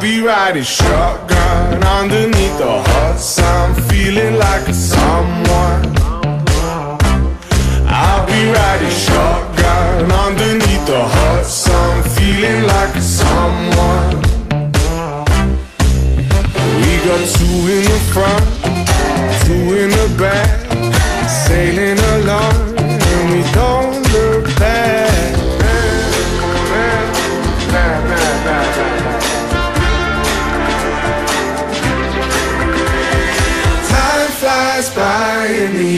I'll be riding shotgun underneath the hot sun, feeling like a someone. I'll be riding shotgun underneath the hot sun, feeling like a someone. We got two in the front, two in the back, sailing along,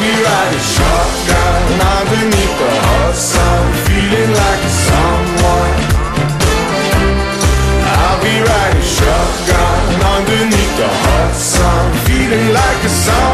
Shotgun underneath the hot sun, feeling like a someone. I'll be riding shotgun underneath the hot sun, feeling like a someone.